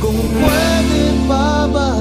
com o pé de baba.